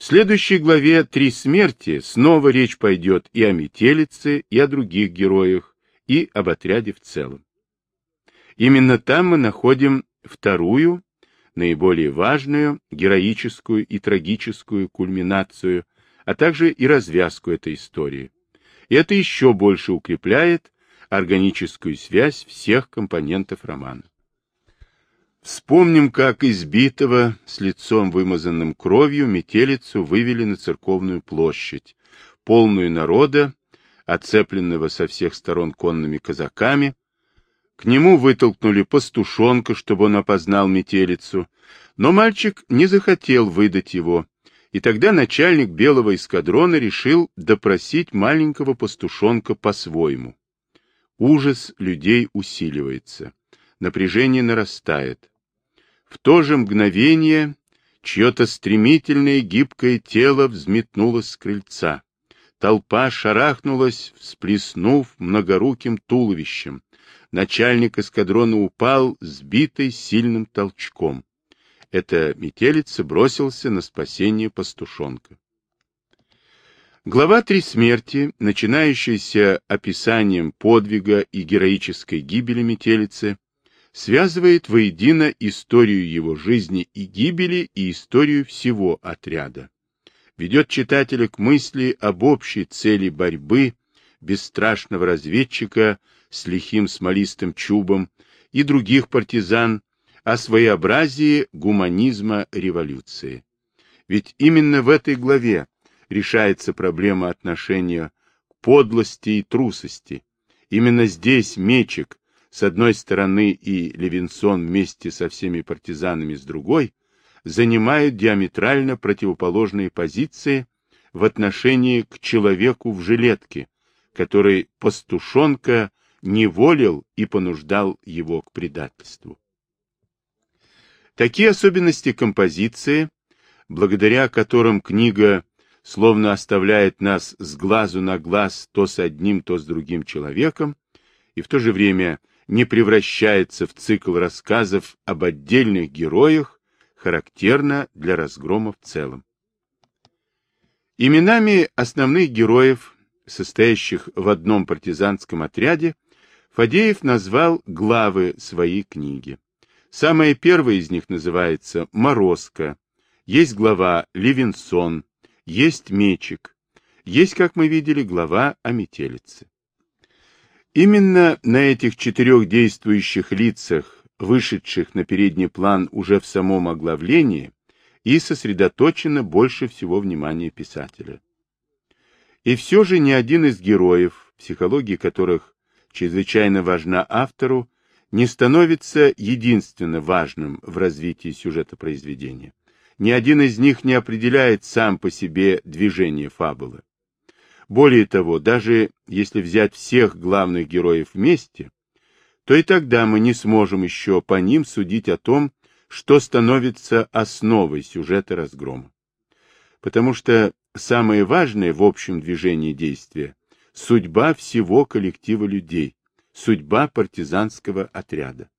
В следующей главе «Три смерти» снова речь пойдет и о метелице, и о других героях, и об отряде в целом. Именно там мы находим вторую, наиболее важную, героическую и трагическую кульминацию, а также и развязку этой истории. И это еще больше укрепляет органическую связь всех компонентов романа. Вспомним, как избитого, с лицом вымазанным кровью, метелицу вывели на церковную площадь, полную народа, оцепленного со всех сторон конными казаками. К нему вытолкнули пастушонка, чтобы он опознал метелицу, но мальчик не захотел выдать его, и тогда начальник белого эскадрона решил допросить маленького пастушонка по-своему. Ужас людей усиливается, напряжение нарастает. В то же мгновение чье-то стремительное гибкое тело взметнулось с крыльца. Толпа шарахнулась, всплеснув многоруким туловищем. Начальник эскадрона упал, сбитый сильным толчком. Эта метелица бросился на спасение пастушонка. Глава «Три смерти», начинающаяся описанием подвига и героической гибели метелицы, связывает воедино историю его жизни и гибели и историю всего отряда. Ведет читателя к мысли об общей цели борьбы бесстрашного разведчика с лихим смолистым чубом и других партизан о своеобразии гуманизма революции. Ведь именно в этой главе решается проблема отношения к подлости и трусости. Именно здесь Мечик, с одной стороны, и Левинсон вместе со всеми партизанами с другой, занимают диаметрально противоположные позиции в отношении к человеку в жилетке, который пастушонка неволил и понуждал его к предательству. Такие особенности композиции, благодаря которым книга словно оставляет нас с глазу на глаз то с одним, то с другим человеком, и в то же время не превращается в цикл рассказов об отдельных героях, характерно для разгрома в целом. Именами основных героев, состоящих в одном партизанском отряде, Фадеев назвал главы своей книги. Самая первая из них называется «Морозко», есть глава «Левинсон», есть «Мечик», есть, как мы видели, глава о метелице. Именно на этих четырех действующих лицах, вышедших на передний план уже в самом оглавлении, и сосредоточено больше всего внимания писателя. И все же ни один из героев, психология которых чрезвычайно важна автору, не становится единственно важным в развитии сюжета произведения. Ни один из них не определяет сам по себе движение фабулы. Более того, даже если взять всех главных героев вместе, то и тогда мы не сможем еще по ним судить о том, что становится основой сюжета разгрома. Потому что самое важное в общем движении действия – судьба всего коллектива людей, судьба партизанского отряда.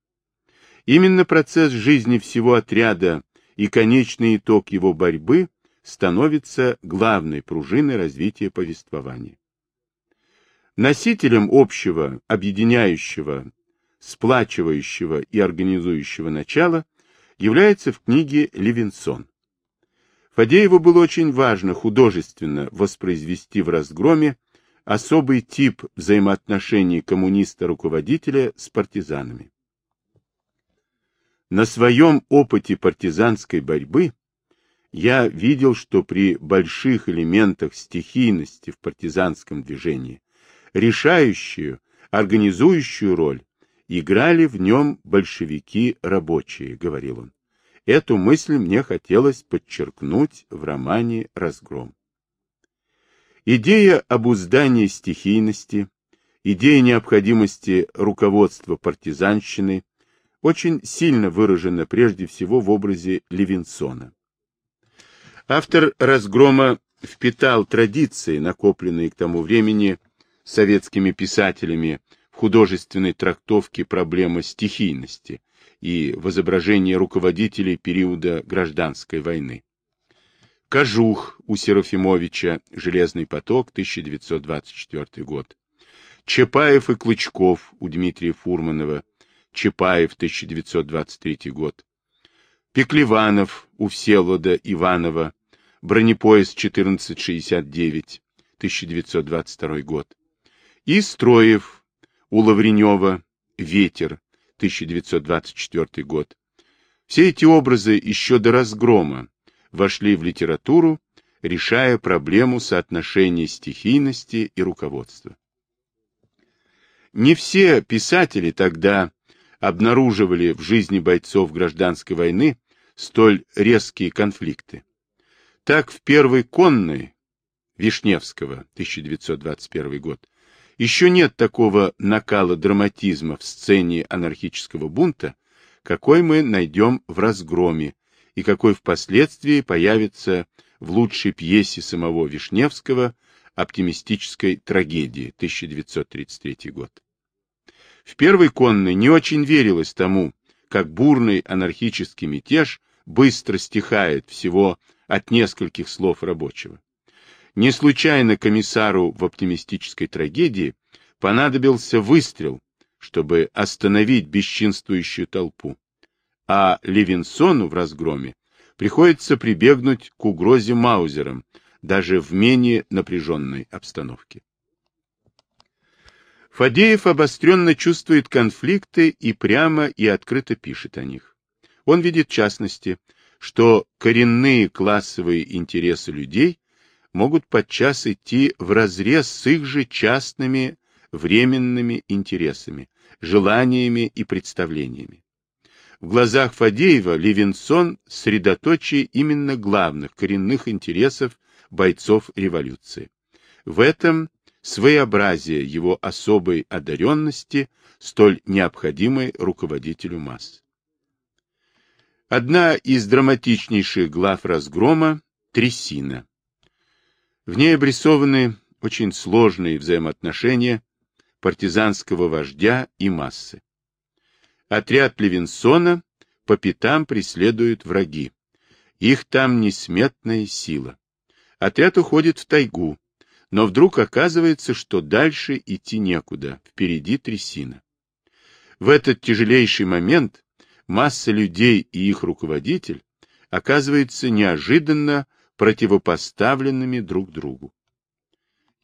Именно процесс жизни всего отряда и конечный итог его борьбы становится главной пружиной развития повествования. Носителем общего, объединяющего, сплачивающего и организующего начала является в книге Левинсон. Фадееву было очень важно художественно воспроизвести в разгроме особый тип взаимоотношений коммуниста-руководителя с партизанами. На своем опыте партизанской борьбы я видел, что при больших элементах стихийности в партизанском движении решающую, организующую роль играли в нем большевики рабочие, говорил он. Эту мысль мне хотелось подчеркнуть в романе «Разгром». Идея обуздания стихийности, идея необходимости руководства партизанщины очень сильно выражена прежде всего в образе Левинсона. Автор разгрома впитал традиции, накопленные к тому времени советскими писателями в художественной трактовке проблемы стихийности и в изображении руководителей периода гражданской войны. Кожух у Серафимовича, Железный поток, 1924 год. Чапаев и Клычков у Дмитрия Фурманова, Чапаев, 1923 год. Пеклеванов у Всеволода Иванова, бронепоезд 1469, 1922 год. И Строев у Лавренева, Ветер, 1924 год. Все эти образы еще до разгрома вошли в литературу, решая проблему соотношения стихийности и руководства. Не все писатели тогда обнаруживали в жизни бойцов гражданской войны столь резкие конфликты. Так в первой конной Вишневского, 1921 год, еще нет такого накала драматизма в сцене анархического бунта, какой мы найдем в «Разгроме» и какой впоследствии появится в лучшей пьесе самого Вишневского «Оптимистической трагедии» 1933 год. В первой конной не очень верилось тому, как бурный анархический мятеж быстро стихает всего от нескольких слов рабочего. Не случайно комиссару в оптимистической трагедии понадобился выстрел, чтобы остановить бесчинствующую толпу. А Левинсону в разгроме приходится прибегнуть к угрозе Маузером, даже в менее напряженной обстановке. Фадеев обостренно чувствует конфликты и прямо и открыто пишет о них. Он видит в частности, что коренные классовые интересы людей могут подчас идти вразрез с их же частными временными интересами, желаниями и представлениями. В глазах Фадеева Левинсон – средоточие именно главных коренных интересов бойцов революции. В этом своеобразие его особой одаренности, столь необходимой руководителю масс. Одна из драматичнейших глав разгрома – «Трясина». В ней обрисованы очень сложные взаимоотношения партизанского вождя и массы. Отряд Левинсона по пятам преследуют враги. Их там несметная сила. Отряд уходит в тайгу, но вдруг оказывается, что дальше идти некуда, впереди трясина. В этот тяжелейший момент масса людей и их руководитель оказываются неожиданно противопоставленными друг другу.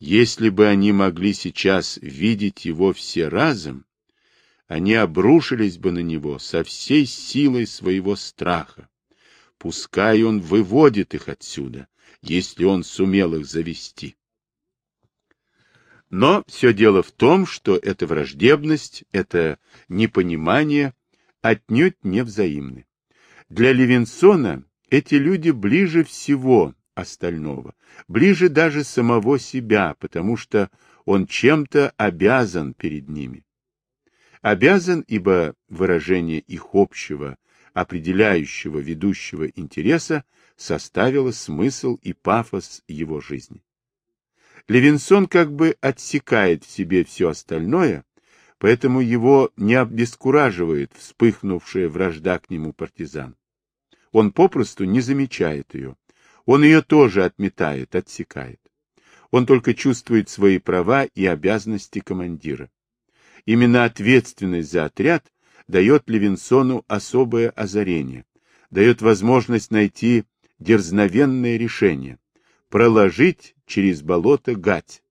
Если бы они могли сейчас видеть его все разом, они обрушились бы на него со всей силой своего страха. Пускай он выводит их отсюда, если он сумел их завести. Но все дело в том, что эта враждебность, это непонимание отнюдь не взаимны. Для Левинсона эти люди ближе всего остального, ближе даже самого себя, потому что он чем-то обязан перед ними. Обязан, ибо выражение их общего, определяющего, ведущего интереса составило смысл и пафос его жизни. Левинсон как бы отсекает в себе все остальное, поэтому его не обескураживает вспыхнувшая вражда к нему партизан. Он попросту не замечает ее. Он ее тоже отметает, отсекает. Он только чувствует свои права и обязанности командира. Именно ответственность за отряд дает Левинсону особое озарение, дает возможность найти дерзновенное решение, проложить через болото гать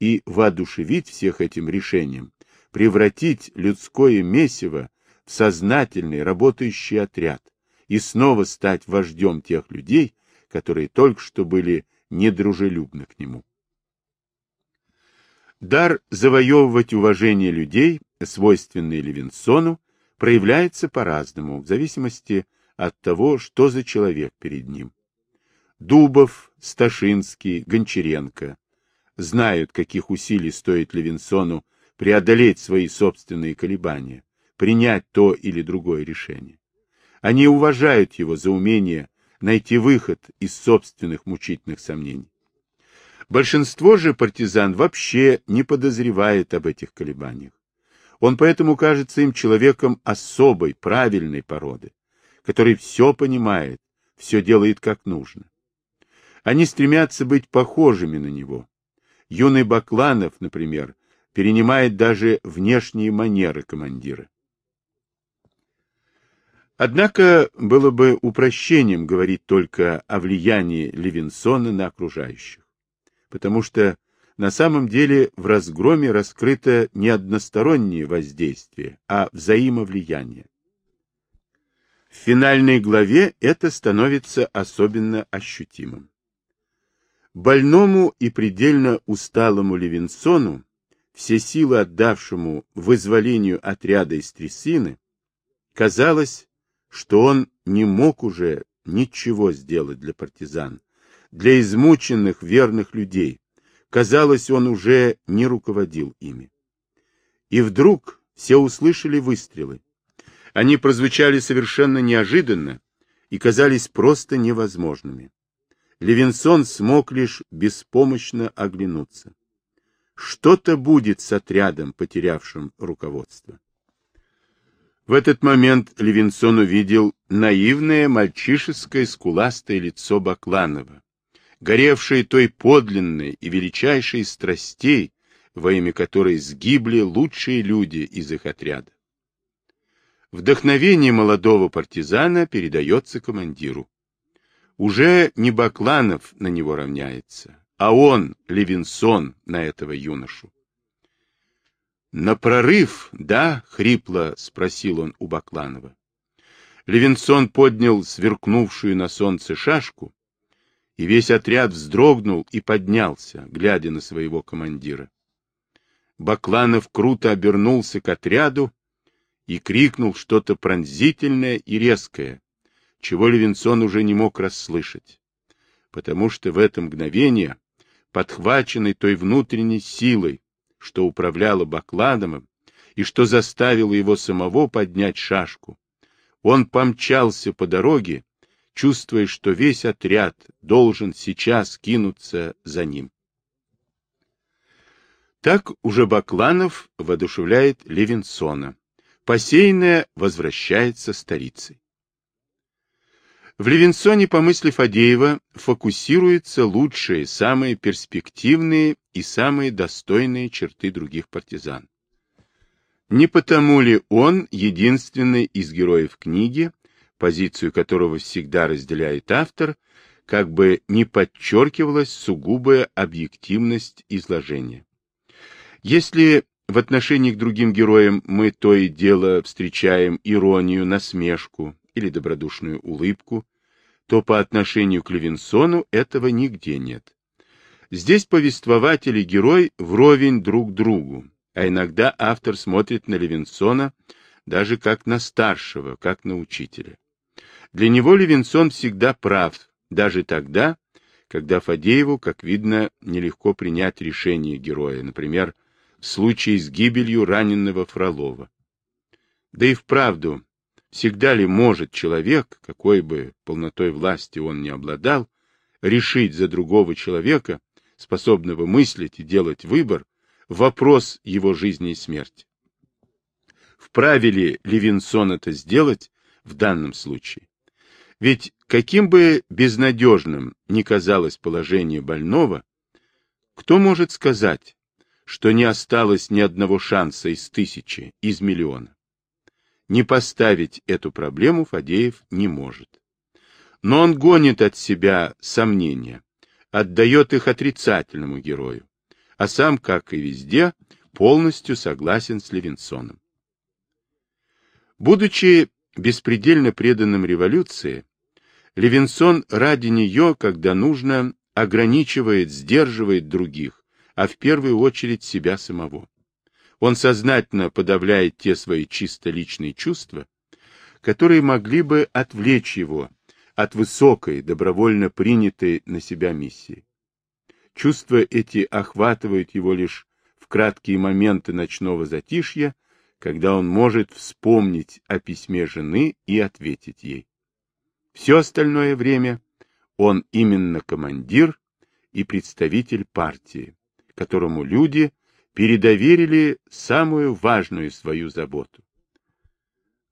и воодушевить всех этим решением, превратить людское месиво в сознательный работающий отряд и снова стать вождем тех людей, которые только что были недружелюбны к нему. Дар завоевывать уважение людей, свойственный Левинсону, проявляется по-разному, в зависимости от того, что за человек перед ним. Дубов, Сташинский, Гончаренко знают, каких усилий стоит Левинсону преодолеть свои собственные колебания, принять то или другое решение. Они уважают его за умение найти выход из собственных мучительных сомнений. Большинство же партизан вообще не подозревает об этих колебаниях. Он поэтому кажется им человеком особой, правильной породы, который все понимает, все делает как нужно. Они стремятся быть похожими на него. Юный Бакланов, например, перенимает даже внешние манеры командира. Однако было бы упрощением говорить только о влиянии Левинсона на окружающих, потому что на самом деле в разгроме раскрыто не одностороннее воздействие, а взаимовлияние. В финальной главе это становится особенно ощутимым. Больному и предельно усталому Левинсону, все силы отдавшему вызволению отряда из трясины, казалось, что он не мог уже ничего сделать для партизан, для измученных верных людей. Казалось, он уже не руководил ими. И вдруг все услышали выстрелы. Они прозвучали совершенно неожиданно и казались просто невозможными. Левинсон смог лишь беспомощно оглянуться. Что-то будет с отрядом, потерявшим руководство. В этот момент Левинсон увидел наивное мальчишеское скуластое лицо Бакланова, горевшее той подлинной и величайшей страстей, во имя которой сгибли лучшие люди из их отряда. Вдохновение молодого партизана передается командиру. Уже не Бакланов на него равняется, а он, Левинсон, на этого юношу. «На прорыв, да?» — хрипло спросил он у Бакланова. Левинсон поднял сверкнувшую на солнце шашку, и весь отряд вздрогнул и поднялся, глядя на своего командира. Бакланов круто обернулся к отряду и крикнул что-то пронзительное и резкое, чего Левинсон уже не мог расслышать, потому что в это мгновение, подхваченный той внутренней силой, что управляло Бакладомом и что заставило его самого поднять шашку, он помчался по дороге, чувствуя, что весь отряд должен сейчас кинуться за ним. Так уже Бакланов воодушевляет Левинсона, Посеянное возвращается старицей. В Левинсоне, по мысли Фадеева, фокусируются лучшие, самые перспективные и самые достойные черты других партизан. Не потому ли он единственный из героев книги, позицию которого всегда разделяет автор, как бы не подчеркивалась сугубая объективность изложения. Если в отношении к другим героям мы то и дело встречаем иронию, насмешку или добродушную улыбку, то по отношению к Левинсону этого нигде нет. Здесь повествователь и герой вровень друг другу, а иногда автор смотрит на Левинсона даже как на старшего, как на учителя. Для него Левинсон всегда прав, даже тогда, когда Фадееву, как видно, нелегко принять решение героя, например, в случае с гибелью раненого Фролова. Да и вправду, всегда ли может человек, какой бы полнотой власти он ни обладал, решить за другого человека, способного мыслить и делать выбор, вопрос его жизни и смерти? Вправе ли Левинсон это сделать в данном случае? Ведь каким бы безнадежным ни казалось положение больного, кто может сказать, что не осталось ни одного шанса из тысячи, из миллиона. Не поставить эту проблему Фадеев не может. Но он гонит от себя сомнения, отдает их отрицательному герою, а сам, как и везде, полностью согласен с Левинсоном. Будучи беспредельно преданным революции, Левинсон ради нее, когда нужно, ограничивает, сдерживает других, а в первую очередь себя самого. Он сознательно подавляет те свои чисто личные чувства, которые могли бы отвлечь его от высокой, добровольно принятой на себя миссии. Чувства эти охватывают его лишь в краткие моменты ночного затишья, когда он может вспомнить о письме жены и ответить ей. Все остальное время он именно командир и представитель партии, которому люди передоверили самую важную свою заботу.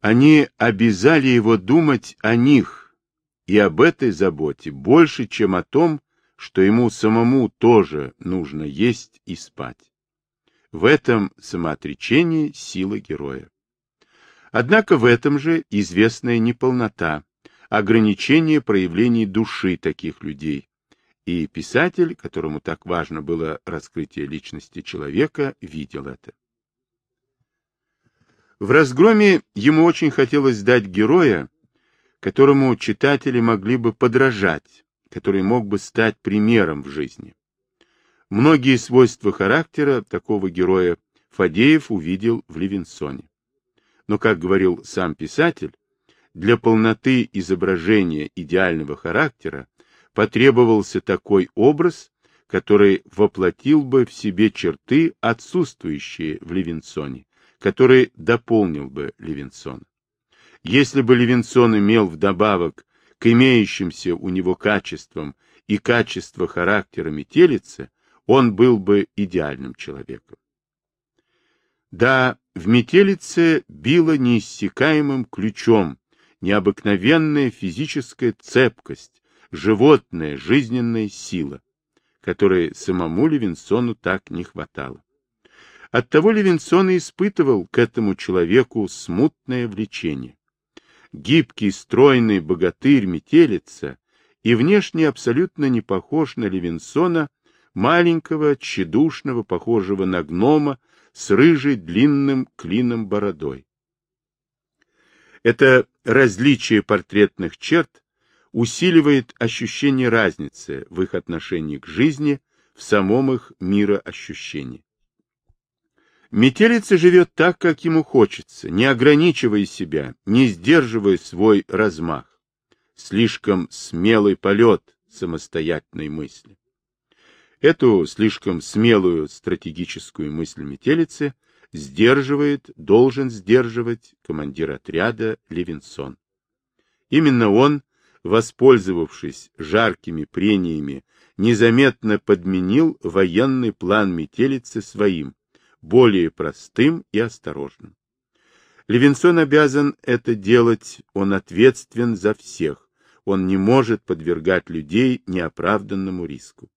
Они обязали его думать о них и об этой заботе больше, чем о том, что ему самому тоже нужно есть и спать. В этом самоотречении сила героя. Однако в этом же известная неполнота, ограничение проявлений души таких людей. И писатель, которому так важно было раскрытие личности человека, видел это. В разгроме ему очень хотелось дать героя, которому читатели могли бы подражать, который мог бы стать примером в жизни. Многие свойства характера такого героя Фадеев увидел в Левинсоне. Но, как говорил сам писатель, для полноты изображения идеального характера потребовался такой образ, который воплотил бы в себе черты, отсутствующие в Левинсоне, который дополнил бы Левинсона. Если бы Левинсон имел вдобавок к имеющимся у него качествам и качества характера метелицы, он был бы идеальным человеком. Да, в метелице било неиссякаемым ключом необыкновенная физическая цепкость, животная жизненная сила, которой самому Левинсону так не хватало. Оттого Левинсон и испытывал к этому человеку смутное влечение. Гибкий, стройный богатырь метелица и внешне абсолютно не похож на Левинсона, маленького, тщедушного, похожего на гнома, с рыжей длинным клином бородой. Это различие портретных черт усиливает ощущение разницы в их отношении к жизни, в самом их мироощущении. Метелица живет так, как ему хочется, не ограничивая себя, не сдерживая свой размах. Слишком смелый полет самостоятельной мысли. Эту слишком смелую стратегическую мысль метелицы сдерживает, должен сдерживать командир отряда Левинсон. Именно он, воспользовавшись жаркими прениями, незаметно подменил военный план метелицы своим, более простым и осторожным. Левинсон обязан это делать, он ответственен за всех, он не может подвергать людей неоправданному риску.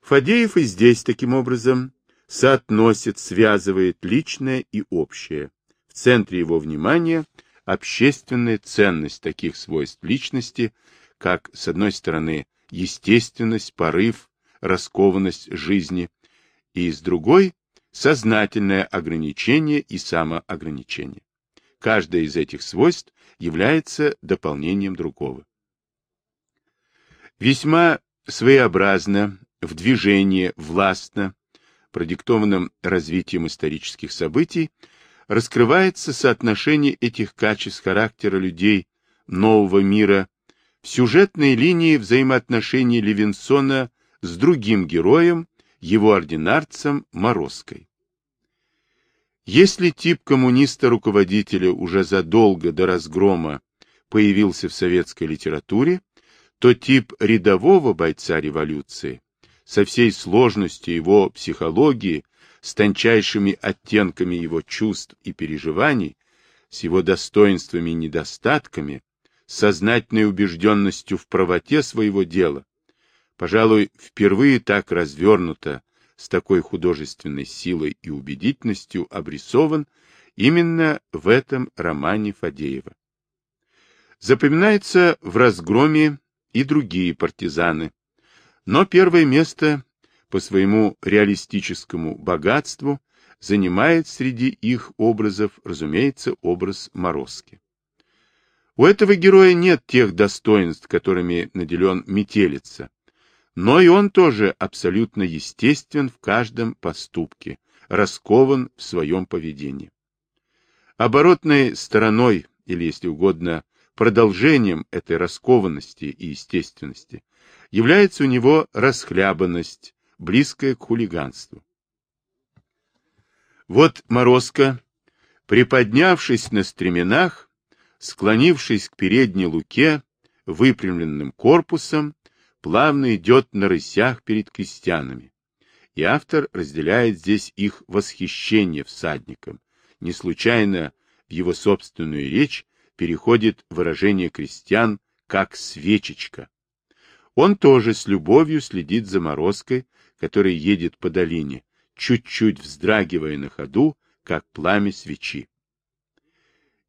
Фадеев и здесь таким образом соотносит, связывает личное и общее. В центре его внимания общественная ценность таких свойств личности, как, с одной стороны, естественность, порыв, раскованность жизни, и, с другой, сознательное ограничение и самоограничение. Каждое из этих свойств является дополнением другого. Весьма своеобразно, в движении, властно, продиктованным развитием исторических событий, раскрывается соотношение этих качеств характера людей нового мира в сюжетной линии взаимоотношений Левинсона с другим героем, его ординарцем Морозкой. Если тип коммуниста-руководителя уже задолго до разгрома появился в советской литературе, то тип рядового бойца революции со всей сложностью его психологии, с тончайшими оттенками его чувств и переживаний, с его достоинствами и недостатками, сознательной убежденностью в правоте своего дела, пожалуй, впервые так развернуто, с такой художественной силой и убедительностью обрисован именно в этом романе Фадеева. Запоминаются в разгроме и другие партизаны, но первое место по своему реалистическому богатству занимает среди их образов, разумеется, образ Морозки. У этого героя нет тех достоинств, которыми наделен метелица, но и он тоже абсолютно естествен в каждом поступке, раскован в своем поведении. Оборотной стороной, или, если угодно, продолжением этой раскованности и естественности является у него расхлябанность, близкая к хулиганству. Вот Морозко, приподнявшись на стременах, склонившись к передней луке, выпрямленным корпусом, плавно идет на рысях перед крестьянами. И автор разделяет здесь их восхищение всадником. Не случайно в его собственную речь переходит выражение крестьян как свечечка, Он тоже с любовью следит за морозкой, которая едет по долине, чуть-чуть вздрагивая на ходу, как пламя свечи.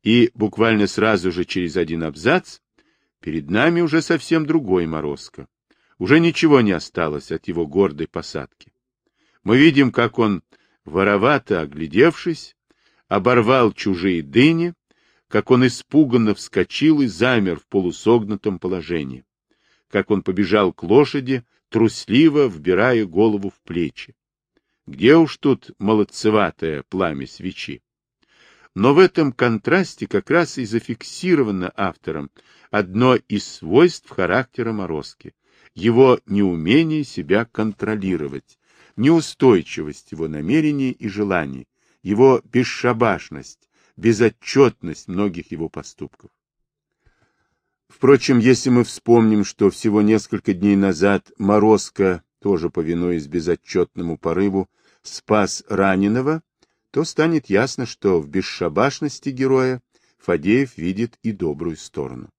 И буквально сразу же через один абзац перед нами уже совсем другой морозко. Уже ничего не осталось от его гордой посадки. Мы видим, как он, воровато оглядевшись, оборвал чужие дыни, как он испуганно вскочил и замер в полусогнутом положении, как он побежал к лошади, трусливо вбирая голову в плечи. Где уж тут молодцеватое пламя свечи? Но в этом контрасте как раз и зафиксировано автором одно из свойств характера Морозки — его неумение себя контролировать, неустойчивость его намерений и желаний, его бесшабашность, безотчетность многих его поступков. Впрочем, если мы вспомним, что всего несколько дней назад Морозко, тоже повинуясь безотчетному порыву, спас раненого, то станет ясно, что в бесшабашности героя Фадеев видит и добрую сторону.